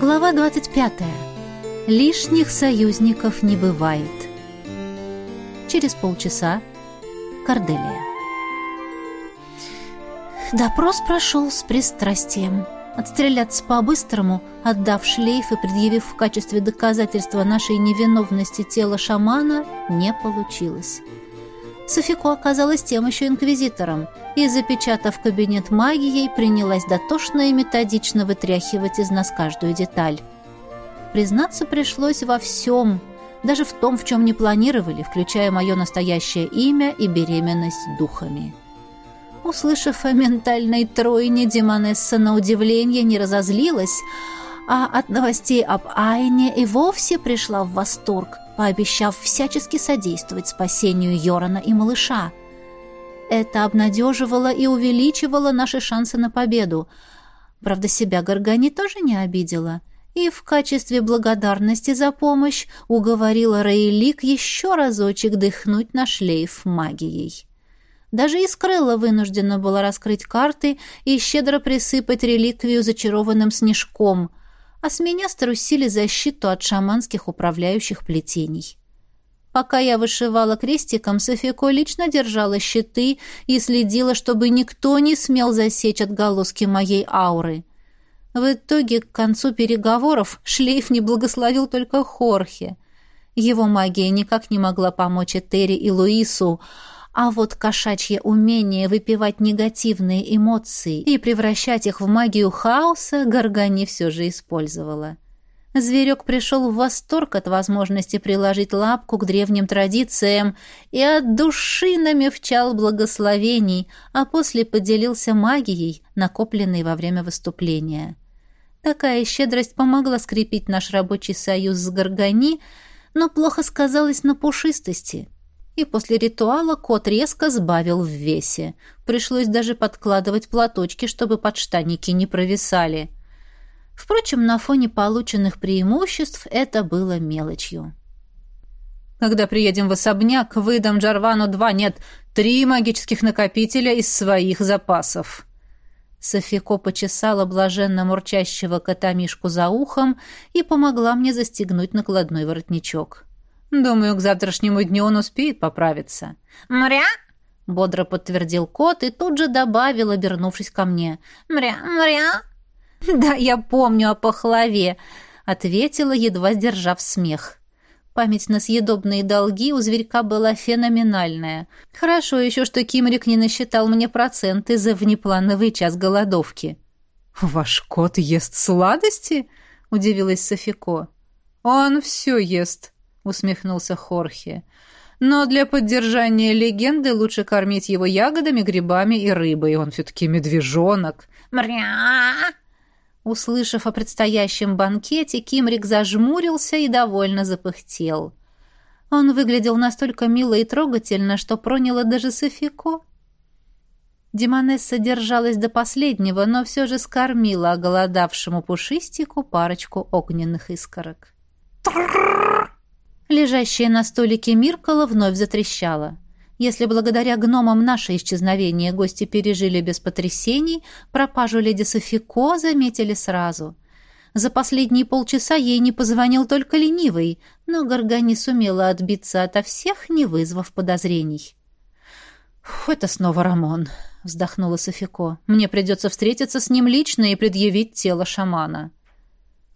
Глава 25. Лишних союзников не бывает. Через полчаса. Корделия. Допрос прошел с пристрастием. Отстреляться по-быстрому, отдав шлейф и предъявив в качестве доказательства нашей невиновности тело шамана, не получилось. Софико оказалась тем еще инквизитором и, запечатав кабинет магией, принялась дотошно и методично вытряхивать из нас каждую деталь. Признаться пришлось во всем, даже в том, в чем не планировали, включая мое настоящее имя и беременность духами. Услышав о ментальной тройне, Демонесса на удивление не разозлилась, а от новостей об Айне и вовсе пришла в восторг, пообещав всячески содействовать спасению Йорана и малыша. Это обнадеживало и увеличивало наши шансы на победу. Правда, себя Горгани тоже не обидела — и в качестве благодарности за помощь уговорила Рейлик еще разочек дыхнуть на шлейф магией. Даже Искрыла вынуждена была раскрыть карты и щедро присыпать реликвию зачарованным снежком, а с меня струсили защиту от шаманских управляющих плетений. Пока я вышивала крестиком, Софико лично держала щиты и следила, чтобы никто не смел засечь отголоски моей ауры. В итоге, к концу переговоров, шлейф не благословил только Хорхе. Его магия никак не могла помочь Этери и Луису, а вот кошачье умение выпивать негативные эмоции и превращать их в магию хаоса Гаргани все же использовала. Зверек пришел в восторг от возможности приложить лапку к древним традициям и от души намевчал благословений, а после поделился магией, накопленной во время выступления. Такая щедрость помогла скрепить наш рабочий союз с Гаргани, но плохо сказалась на пушистости — и после ритуала кот резко сбавил в весе. Пришлось даже подкладывать платочки, чтобы подштанники не провисали. Впрочем, на фоне полученных преимуществ это было мелочью. Когда приедем в особняк, выдам Джарвану два, нет, три магических накопителя из своих запасов. Софико почесала блаженно мурчащего кота-мишку за ухом и помогла мне застегнуть накладной воротничок. Думаю, к завтрашнему дню он успеет поправиться. «Мря!» — бодро подтвердил кот и тут же добавил, обернувшись ко мне. «Мря! Мря!» «Да, я помню о пахлаве!» — ответила, едва сдержав смех. Память на съедобные долги у зверька была феноменальная. Хорошо еще, что Кимрик не насчитал мне проценты за внеплановый час голодовки. «Ваш кот ест сладости?» — удивилась Софико. «Он все ест», усмехнулся Хорхе. Но для поддержания легенды лучше кормить его ягодами, грибами и рыбой. Он все-таки медвежонок. Мря! Услышав о предстоящем банкете, Кимрик зажмурился и довольно запыхтел. Он выглядел настолько мило и трогательно, что проняло даже Софико. Демонесса держалась до последнего, но все же скормила оголодавшему пушистику парочку огненных искорок. Лежащая на столике Миркала вновь затрещала. Если благодаря гномам наше исчезновение гости пережили без потрясений, пропажу леди Софико заметили сразу. За последние полчаса ей не позвонил только ленивый, но Горгани сумела отбиться ото всех, не вызвав подозрений. «Это снова Рамон», — вздохнула Софико. «Мне придется встретиться с ним лично и предъявить тело шамана».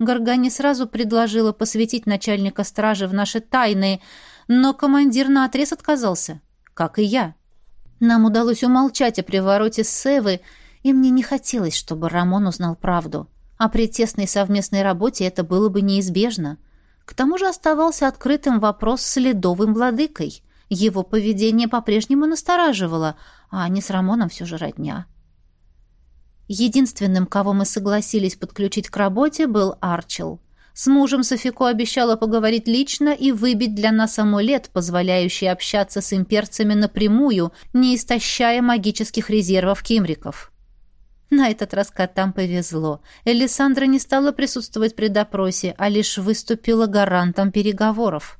Горгани сразу предложила посвятить начальника стражи в наши тайны, но командир наотрез отказался, как и я. Нам удалось умолчать о привороте Севы, и мне не хотелось, чтобы Рамон узнал правду. А при тесной совместной работе это было бы неизбежно. К тому же оставался открытым вопрос с ледовым владыкой. Его поведение по-прежнему настораживало, а они с Рамоном все же родня. Единственным, кого мы согласились подключить к работе, был Арчел. С мужем Софико обещала поговорить лично и выбить для нас амулет, позволяющий общаться с имперцами напрямую, не истощая магических резервов кимриков. На этот раз котам повезло. Элисандра не стала присутствовать при допросе, а лишь выступила гарантом переговоров.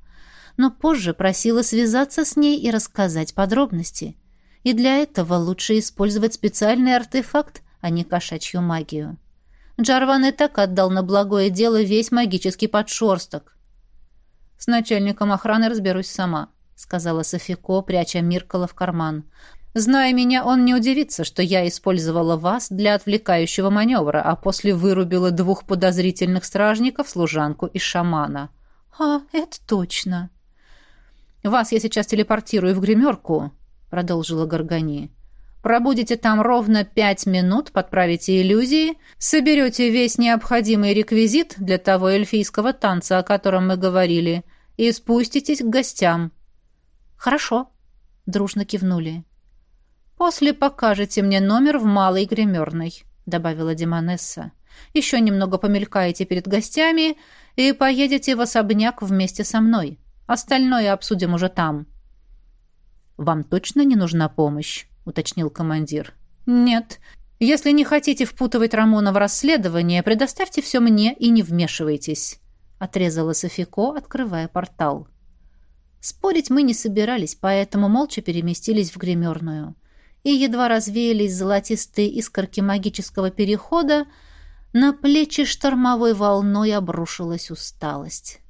Но позже просила связаться с ней и рассказать подробности. И для этого лучше использовать специальный артефакт, а не кошачью магию. Джарван и так отдал на благое дело весь магический подшерсток. «С начальником охраны разберусь сама», — сказала Софико, пряча Миркала в карман. «Зная меня, он не удивится, что я использовала вас для отвлекающего маневра, а после вырубила двух подозрительных стражников, служанку и шамана». «А, это точно». «Вас я сейчас телепортирую в гримерку», — продолжила Горгани. Пробудете там ровно пять минут, подправите иллюзии, соберете весь необходимый реквизит для того эльфийского танца, о котором мы говорили, и спуститесь к гостям». «Хорошо», — дружно кивнули. «После покажете мне номер в малой гримерной», — добавила Демонесса. «Еще немного помелькаете перед гостями и поедете в особняк вместе со мной. Остальное обсудим уже там». «Вам точно не нужна помощь?» — уточнил командир. «Нет. Если не хотите впутывать Рамона в расследование, предоставьте все мне и не вмешивайтесь», — отрезала Софико, открывая портал. Спорить мы не собирались, поэтому молча переместились в гримерную. И едва развеялись золотистые искорки магического перехода, на плечи штормовой волной обрушилась усталость.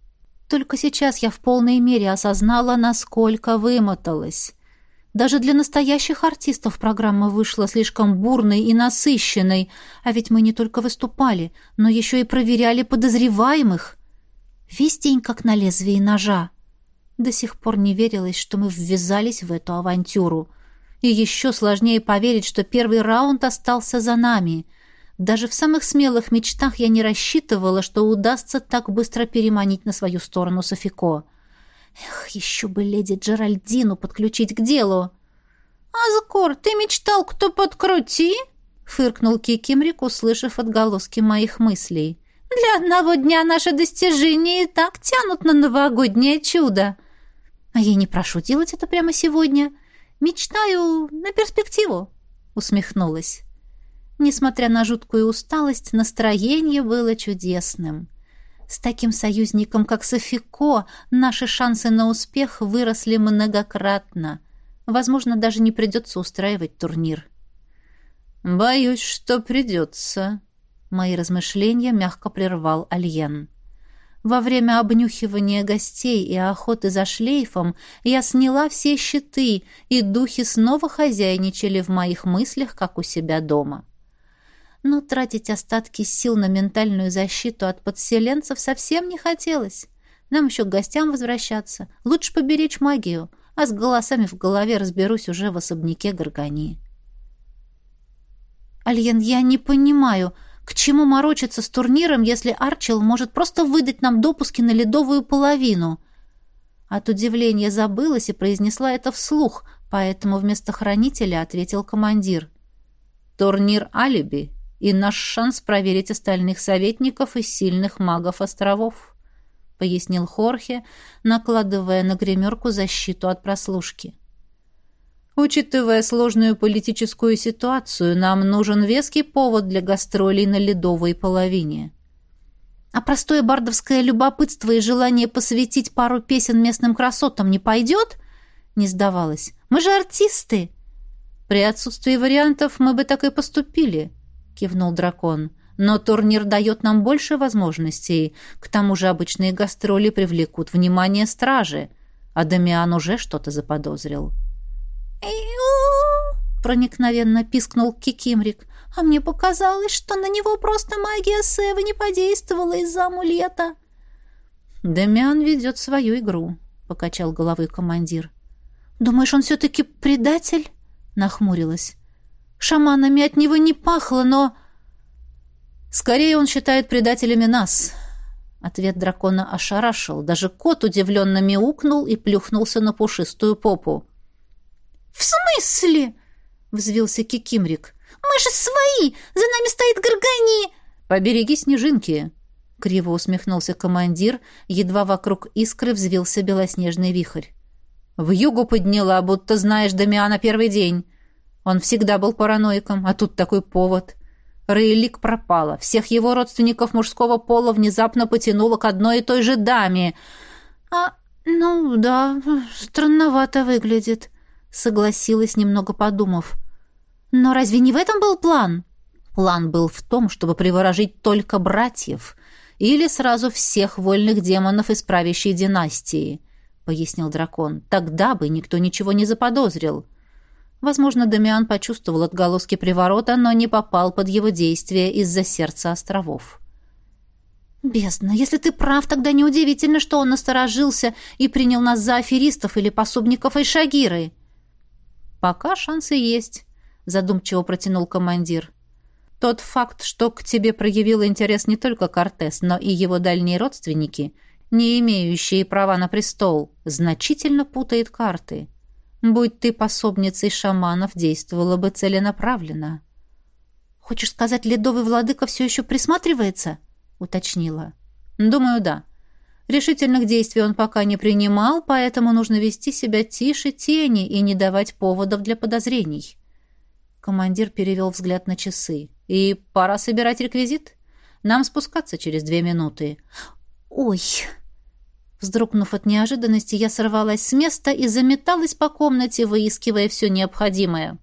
Только сейчас я в полной мере осознала, насколько вымоталась. Даже для настоящих артистов программа вышла слишком бурной и насыщенной, а ведь мы не только выступали, но еще и проверяли подозреваемых. Весь день как на лезвии ножа. До сих пор не верилось, что мы ввязались в эту авантюру. И еще сложнее поверить, что первый раунд остался за нами. Даже в самых смелых мечтах я не рассчитывала, что удастся так быстро переманить на свою сторону Софико. Эх, еще бы леди Джеральдину подключить к делу. «Азкор, ты мечтал, кто подкрути?» — фыркнул Кикимрик, услышав отголоски моих мыслей. «Для одного дня наши достижения и так тянут на новогоднее чудо. А я не прошу делать это прямо сегодня. Мечтаю на перспективу», — усмехнулась. Несмотря на жуткую усталость, настроение было чудесным. С таким союзником, как Софико, наши шансы на успех выросли многократно. Возможно, даже не придется устраивать турнир. «Боюсь, что придется», — мои размышления мягко прервал Альен. Во время обнюхивания гостей и охоты за шлейфом я сняла все щиты, и духи снова хозяйничали в моих мыслях, как у себя дома. — но тратить остатки сил на ментальную защиту от подселенцев совсем не хотелось. Нам еще к гостям возвращаться. Лучше поберечь магию, а с голосами в голове разберусь уже в особняке Горгани. «Альен, я не понимаю, к чему морочиться с турниром, если Арчел может просто выдать нам допуски на ледовую половину?» От удивления забылась и произнесла это вслух, поэтому вместо хранителя ответил командир. «Турнир алиби и наш шанс проверить остальных советников и сильных магов островов», — пояснил Хорхе, накладывая на гримерку защиту от прослушки. «Учитывая сложную политическую ситуацию, нам нужен веский повод для гастролей на ледовой половине». «А простое бардовское любопытство и желание посвятить пару песен местным красотам не пойдет?» — не сдавалась. «Мы же артисты!» «При отсутствии вариантов мы бы так и поступили», — кивнул дракон. «Но турнир дает нам больше возможностей. К тому же обычные гастроли привлекут внимание стражи. А Дамиан уже что-то заподозрил». проникновенно пискнул Кикимрик. «А мне показалось, что на него просто магия Севы не подействовала из-за амулета». «Дамиан ведет свою игру», — покачал головой командир. «Думаешь, он все-таки предатель?» — нахмурилась. Шаманами от него не пахло, но... Скорее он считает предателями нас. Ответ дракона ошарашил. Даже кот удивленно мяукнул и плюхнулся на пушистую попу. «В смысле?» — взвился Кикимрик. «Мы же свои! За нами стоит Горгани!» «Побереги снежинки!» — криво усмехнулся командир, едва вокруг искры взвился белоснежный вихрь. «В югу подняла, будто знаешь Дамиана первый день. Он всегда был параноиком, а тут такой повод. Рейлик пропала. Всех его родственников мужского пола внезапно потянуло к одной и той же даме. «А, ну да, странновато выглядит», — согласилась, немного подумав. «Но разве не в этом был план?» План был в том, чтобы приворожить только братьев или сразу всех вольных демонов из правящей династии, пояснил дракон. Тогда бы никто ничего не заподозрил. Возможно, Дамиан почувствовал отголоски приворота, но не попал под его действие из-за сердца островов. «Бездна, если ты прав, тогда неудивительно, что он насторожился и принял нас за аферистов или пособников Айшагиры». «Пока шансы есть», — задумчиво протянул командир. Тот факт, что к тебе проявил интерес не только Кортес, но и его дальние родственники, не имеющие права на престол, значительно путает карты. Будь ты пособницей шаманов, действовала бы целенаправленно. «Хочешь сказать, ледовый владыка все еще присматривается?» — уточнила. «Думаю, да. Решительных действий он пока не принимал, поэтому нужно вести себя тише тени и не давать поводов для подозрений». Командир перевел взгляд на часы. И пора собирать реквизит. Нам спускаться через две минуты. Ой! Вздрогнув от неожиданности, я сорвалась с места и заметалась по комнате, выискивая все необходимое.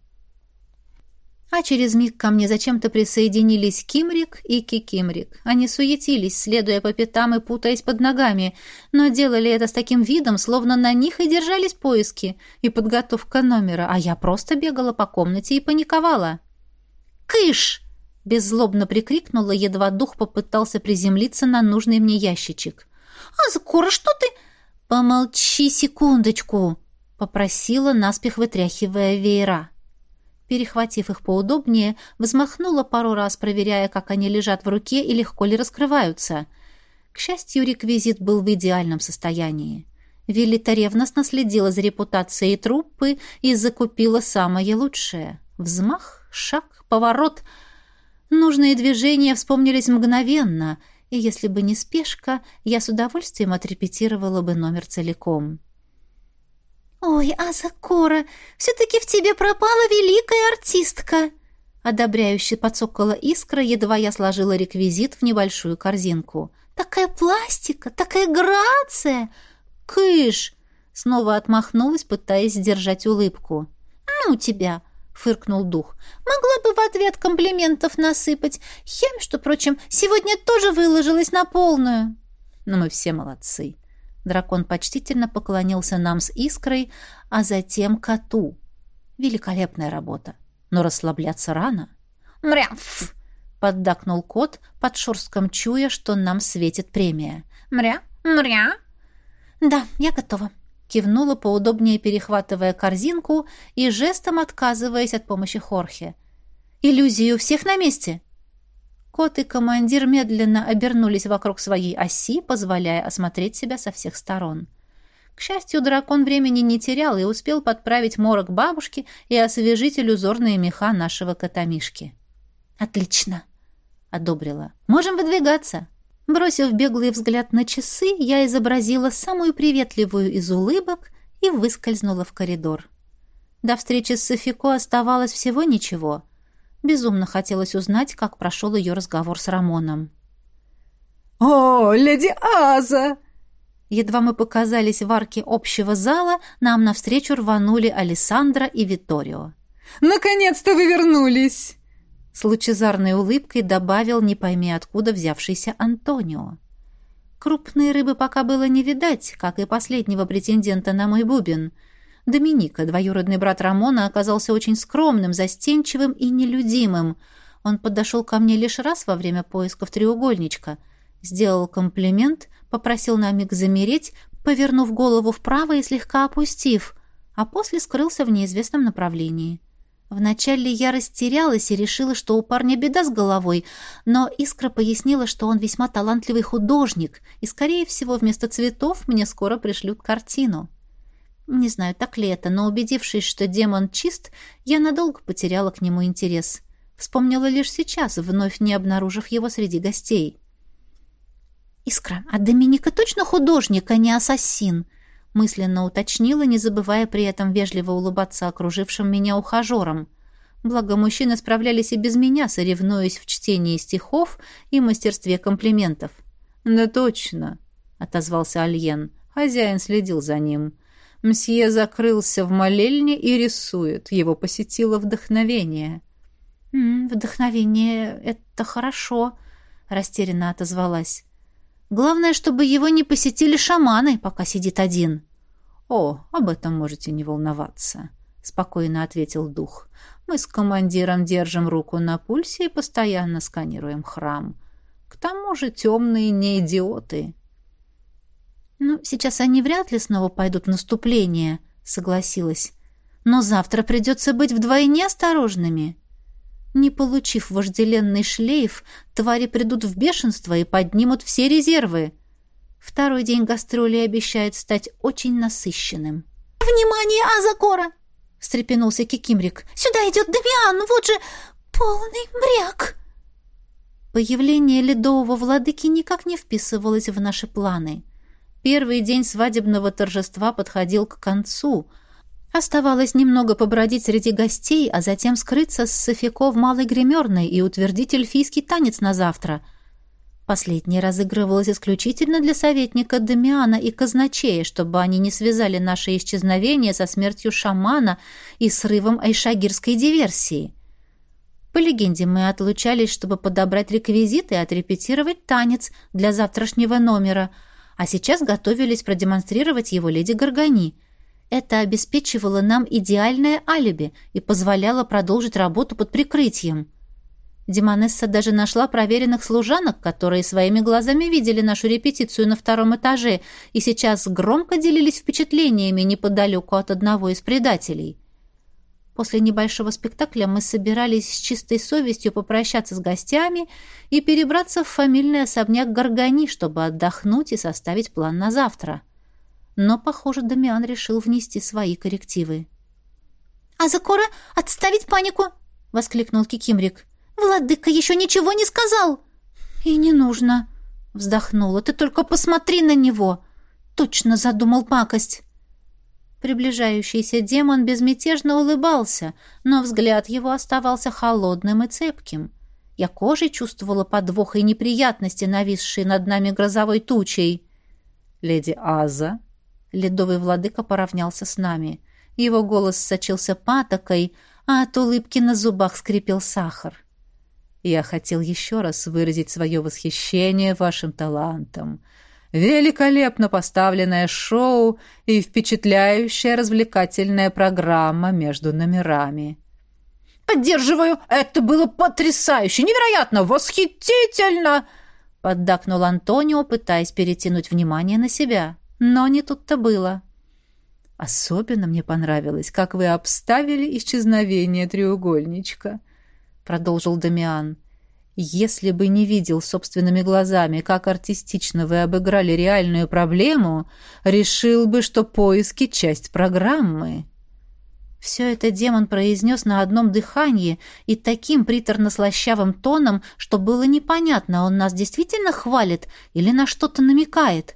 А через миг ко мне зачем-то присоединились Кимрик и Кикимрик. Они суетились, следуя по пятам и путаясь под ногами, но делали это с таким видом, словно на них и держались поиски и подготовка номера, а я просто бегала по комнате и паниковала. «Кыш!» Беззлобно прикрикнула, едва дух попытался приземлиться на нужный мне ящичек. «А, Закора, что ты...» «Помолчи секундочку!» — попросила, наспех вытряхивая веера. Перехватив их поудобнее, взмахнула пару раз, проверяя, как они лежат в руке и легко ли раскрываются. К счастью, реквизит был в идеальном состоянии. Виллита ревностно следила за репутацией труппы и закупила самое лучшее. Взмах, шаг, поворот — Нужные движения вспомнились мгновенно, и если бы не спешка, я с удовольствием отрепетировала бы номер целиком. «Ой, Азакора, все-таки в тебе пропала великая артистка!» Одобряюще подсокала искра, едва я сложила реквизит в небольшую корзинку. «Такая пластика, такая грация!» «Кыш!» Снова отмахнулась, пытаясь сдержать улыбку. «Ну тебя! Фыркнул дух. «Могла бы в ответ комплиментов насыпать. Я, между прочим, сегодня тоже выложилась на полную». «Но мы все молодцы». Дракон почтительно поклонился нам с искрой, а затем коту. Великолепная работа. Но расслабляться рано. «Мряф!» — поддакнул кот, под шорстком чуя, что нам светит премия. «Мря? Мря?» «Да, я готова», кивнула, поудобнее перехватывая корзинку и жестом отказываясь от помощи Хорхе. «Иллюзии у всех на месте!» Кот и командир медленно обернулись вокруг своей оси, позволяя осмотреть себя со всех сторон. К счастью, дракон времени не терял и успел подправить морок бабушки и освежить иллюзорные меха нашего котомишки. «Отлично!» — одобрила. «Можем выдвигаться!» Бросив беглый взгляд на часы, я изобразила самую приветливую из улыбок и выскользнула в коридор. До встречи с Софико оставалось всего ничего. Безумно хотелось узнать, как прошел ее разговор с Рамоном. «О, леди Аза!» Едва мы показались в арке общего зала, нам навстречу рванули Алессандра и Виторио. «Наконец-то вы вернулись!» С лучезарной улыбкой добавил не пойми откуда взявшийся Антонио. Крупные рыбы пока было не видать, как и последнего претендента на мой бубен. Доминика, двоюродный брат Рамона, оказался очень скромным, застенчивым и нелюдимым. Он подошел ко мне лишь раз во время поисков треугольничка, сделал комплимент, попросил на миг замереть, повернув голову вправо и слегка опустив, а после скрылся в неизвестном направлении. Вначале я растерялась и решила, что у парня беда с головой, но Искра пояснила, что он весьма талантливый художник, и, скорее всего, вместо цветов мне скоро пришлют картину. Не знаю, так ли это, но, убедившись, что демон чист, я надолго потеряла к нему интерес. Вспомнила лишь сейчас, вновь не обнаружив его среди гостей. «Искра, а Доминика точно художник, а не ассасин?» Мысленно уточнила, не забывая при этом вежливо улыбаться окружившим меня ухажерам. Благо, мужчины справлялись и без меня, соревнуясь в чтении стихов и мастерстве комплиментов. «Да точно», — отозвался Альен. Хозяин следил за ним. Мсье закрылся в молельне и рисует. Его посетило вдохновение. «Вдохновение — это хорошо», — растерянно отозвалась. «Главное, чтобы его не посетили шаманы, пока сидит один». «О, об этом можете не волноваться», — спокойно ответил дух. «Мы с командиром держим руку на пульсе и постоянно сканируем храм. К тому же темные не идиоты». «Ну, сейчас они вряд ли снова пойдут в наступление», — согласилась. «Но завтра придется быть вдвойне осторожными». Не получив вожделенный шлейф, твари придут в бешенство и поднимут все резервы. Второй день гастролей обещает стать очень насыщенным. «Внимание, Азакора!» — встрепенулся Кикимрик. «Сюда идет Дамиан, вот же полный мряк!» Появление ледового владыки никак не вписывалось в наши планы. Первый день свадебного торжества подходил к концу — Оставалось немного побродить среди гостей, а затем скрыться с Софико в малой гримерной и утвердить эльфийский танец на завтра. Последнее разыгрывалось исключительно для советника Дамиана и казначея, чтобы они не связали наше исчезновение со смертью шамана и срывом айшагирской диверсии. По легенде, мы отлучались, чтобы подобрать реквизиты и отрепетировать танец для завтрашнего номера, а сейчас готовились продемонстрировать его леди Горгани — это обеспечивало нам идеальное алиби и позволяло продолжить работу под прикрытием. Демонесса даже нашла проверенных служанок, которые своими глазами видели нашу репетицию на втором этаже и сейчас громко делились впечатлениями неподалеку от одного из предателей. После небольшого спектакля мы собирались с чистой совестью попрощаться с гостями и перебраться в фамильный особняк Горгани, чтобы отдохнуть и составить план на завтра. — но, похоже, Дамиан решил внести свои коррективы. «А Закора отставить панику!» — воскликнул Кикимрик. «Владыка еще ничего не сказал!» «И не нужно!» — вздохнула. «Ты только посмотри на него!» «Точно задумал пакость!» Приближающийся демон безмятежно улыбался, но взгляд его оставался холодным и цепким. Я кожей чувствовала подвох и неприятности, нависшие над нами грозовой тучей. «Леди Аза», Ледовый владыка поравнялся с нами. Его голос сочился патокой, а от улыбки на зубах скрипел сахар. «Я хотел еще раз выразить свое восхищение вашим талантом. Великолепно поставленное шоу и впечатляющая развлекательная программа между номерами». «Поддерживаю! Это было потрясающе! Невероятно! Восхитительно!» Поддакнул Антонио, пытаясь перетянуть внимание на себя. Но не тут-то было. Особенно мне понравилось, как вы обставили исчезновение треугольничка, продолжил Дамиан. Если бы не видел собственными глазами, как артистично вы обыграли реальную проблему, решил бы, что поиски часть программы. Все это демон произнес на одном дыхании и таким приторно-слащавым тоном, что было непонятно, он нас действительно хвалит или на что-то намекает.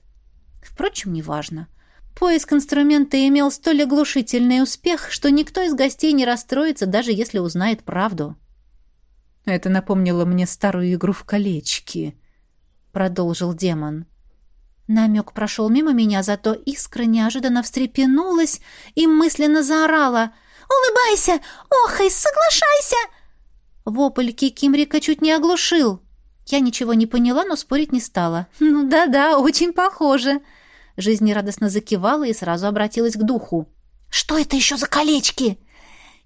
Впрочем, неважно. Поиск инструмента имел столь оглушительный успех, что никто из гостей не расстроится, даже если узнает правду. «Это напомнило мне старую игру в колечки», — продолжил демон. Намек прошел мимо меня, зато искра неожиданно встрепенулась и мысленно заорала. «Улыбайся! Охай, соглашайся!» Вопль Кикимрика чуть не оглушил. Я ничего не поняла, но спорить не стала. «Ну да-да, очень похоже!» Жизнерадостно закивала и сразу обратилась к духу. «Что это еще за колечки?»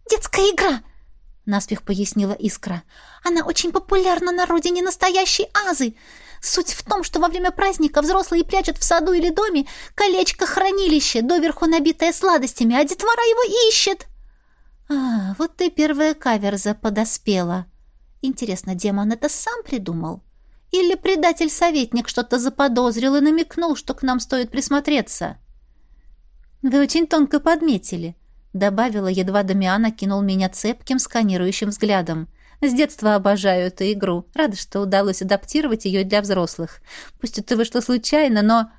«Детская игра!» — наспех пояснила Искра. «Она очень популярна на родине настоящей Азы. Суть в том, что во время праздника взрослые прячут в саду или доме колечко-хранилище, доверху набитое сладостями, а детвора его ищет». «А, вот и первая каверза подоспела. Интересно, демон это сам придумал?» Или предатель-советник что-то заподозрил и намекнул, что к нам стоит присмотреться? Вы очень тонко подметили, добавила, едва Дамиан кинул меня цепким сканирующим взглядом. С детства обожаю эту игру. Рада, что удалось адаптировать ее для взрослых. Пусть это вышло случайно, но...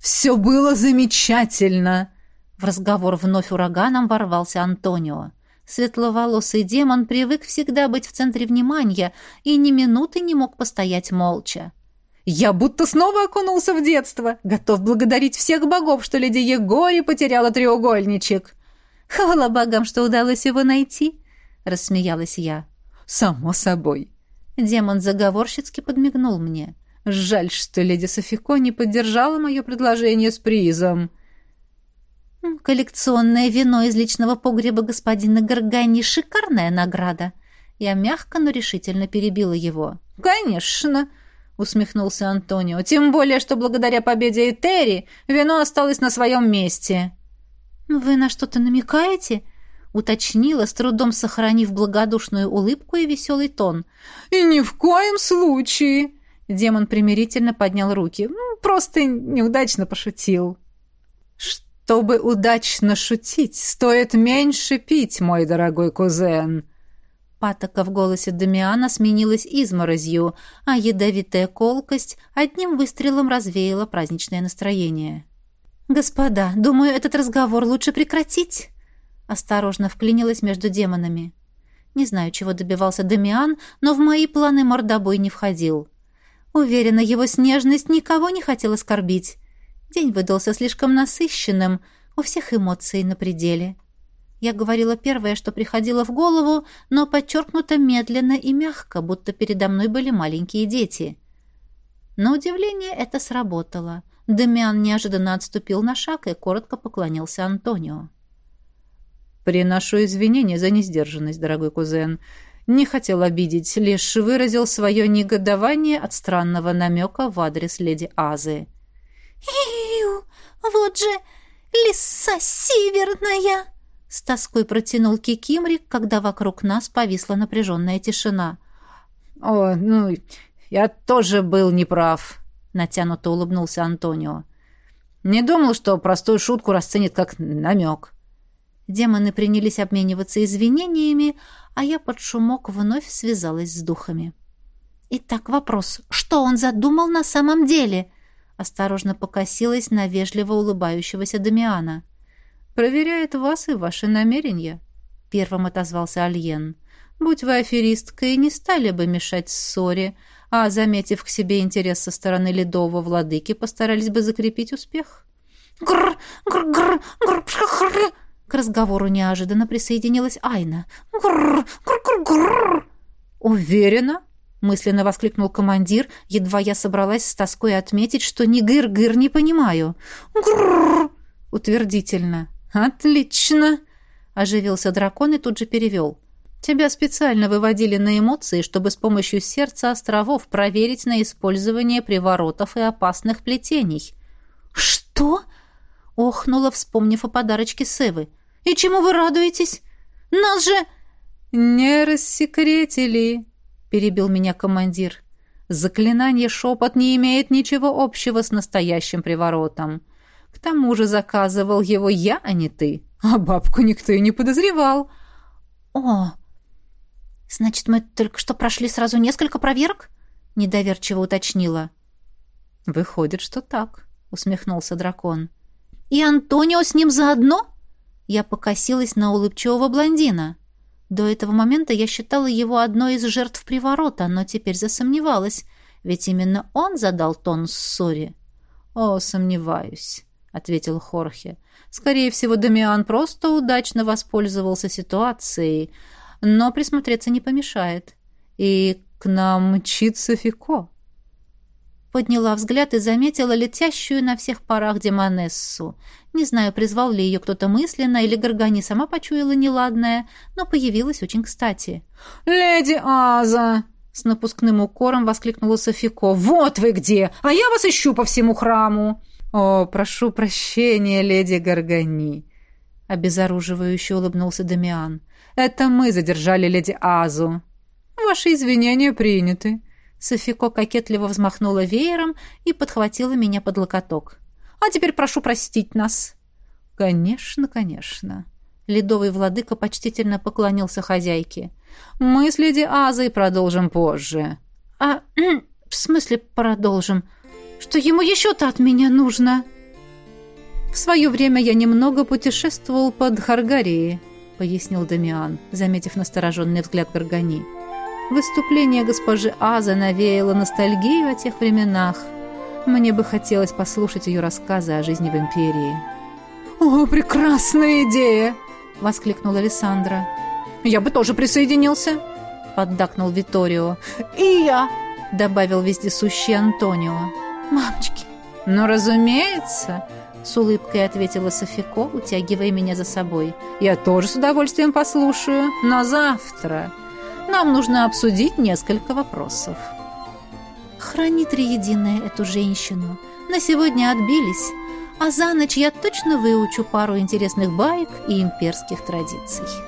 «Все было замечательно!» В разговор вновь ураганом ворвался Антонио. Светловолосый демон привык всегда быть в центре внимания и ни минуты не мог постоять молча. «Я будто снова окунулся в детство. Готов благодарить всех богов, что леди Егори потеряла треугольничек». «Хвала богам, что удалось его найти», — рассмеялась я. само собой». Демон заговорщицки подмигнул мне. «Жаль, что леди Софико не поддержала мое предложение с призом». «Коллекционное вино из личного погреба господина Горгани — шикарная награда». Я мягко, но решительно перебила его. «Конечно!» — усмехнулся Антонио. «Тем более, что благодаря победе Этери вино осталось на своем месте». «Вы на что-то намекаете?» — уточнила, с трудом сохранив благодушную улыбку и веселый тон. «И ни в коем случае!» Демон примирительно поднял руки. «Просто неудачно пошутил». «Чтобы удачно шутить, стоит меньше пить, мой дорогой кузен!» Патока в голосе Дамиана сменилась изморозью, а ядовитая колкость одним выстрелом развеяла праздничное настроение. «Господа, думаю, этот разговор лучше прекратить», — осторожно вклинилась между демонами. Не знаю, чего добивался Дамиан, но в мои планы мордобой не входил. Уверена, его снежность никого не хотела оскорбить. День выдался слишком насыщенным, у всех эмоций на пределе. Я говорила первое, что приходило в голову, но подчеркнуто медленно и мягко, будто передо мной были маленькие дети. На удивление это сработало. Демиан неожиданно отступил на шаг и коротко поклонился Антонио. «Приношу извинения за несдержанность, дорогой кузен. Не хотел обидеть, лишь выразил свое негодование от странного намека в адрес леди Азы». «Иу, вот же лиса северная!» С тоской протянул Кикимрик, когда вокруг нас повисла напряженная тишина. «О, ну, я тоже был неправ», — натянуто улыбнулся Антонио. «Не думал, что простую шутку расценит как намек». Демоны принялись обмениваться извинениями, а я под шумок вновь связалась с духами. «Итак, вопрос. Что он задумал на самом деле?» Осторожно покосилась на вежливо улыбающегося Дамиана. — проверяет вас и ваши намерения», — первым отозвался Альен. «Будь вы аферисткой, не стали бы мешать ссоре, а, заметив к себе интерес со стороны ледового владыки, постарались бы закрепить успех». «Гррр! Гррр! Гррр! Гррр!» К разговору неожиданно присоединилась Айна. «Гррр! Гррр! Гррр!» «Уверена?» — мысленно воскликнул командир, едва я собралась с тоской отметить, что ни гыр-гыр не понимаю. «Гррр!» — утвердительно. «Отлично!» — оживился дракон и тут же перевел. «Тебя специально выводили на эмоции, чтобы с помощью сердца островов проверить на использование приворотов и опасных плетений». «Что?» — охнула, вспомнив о подарочке Севы. «И чему вы радуетесь? Нас же...» «Не рассекретили», — перебил меня командир. «Заклинание «Шепот» не имеет ничего общего с настоящим приворотом. К тому же заказывал его я, а не ты. А бабку никто и не подозревал. О, значит, мы только что прошли сразу несколько проверок? Недоверчиво уточнила. Выходит, что так, усмехнулся дракон. И Антонио с ним заодно? Я покосилась на улыбчивого блондина. До этого момента я считала его одной из жертв приворота, но теперь засомневалась, ведь именно он задал тон ссоре. О, сомневаюсь ответил Хорхе. Скорее всего, Дамиан просто удачно воспользовался ситуацией, но присмотреться не помешает. И к нам мчится Фико. Подняла взгляд и заметила летящую на всех парах Демонессу. Не знаю, призвал ли ее кто-то мысленно, или Горгани сама почуяла неладное, но появилась очень кстати. «Леди Аза!» С напускным укором воскликнула Софико. «Вот вы где! А я вас ищу по всему храму!» «О, прошу прощения, леди Гаргани!» Обезоруживающе улыбнулся Дамиан. «Это мы задержали леди Азу. Ваши извинения приняты». Софико кокетливо взмахнула веером и подхватила меня под локоток. «А теперь прошу простить нас». «Конечно, конечно». Ледовый владыка почтительно поклонился хозяйке. «Мы с леди Азой продолжим позже». «А в смысле продолжим?» Что ему еще-то от меня нужно?» «В свое время я немного путешествовал под Харгарией», — пояснил Дамиан, заметив настороженный взгляд Гаргани. «Выступление госпожи Аза навеяло ностальгию о тех временах. Мне бы хотелось послушать ее рассказы о жизни в Империи». «О, прекрасная идея!» — воскликнула Александра. «Я бы тоже присоединился!» — поддакнул Виторио. «И я!» — добавил вездесущий Антонио. «Мамочки!» «Ну, разумеется!» — с улыбкой ответила Софико, утягивая меня за собой. «Я тоже с удовольствием послушаю, но завтра нам нужно обсудить несколько вопросов». «Храни Триединое эту женщину. На сегодня отбились, а за ночь я точно выучу пару интересных баек и имперских традиций».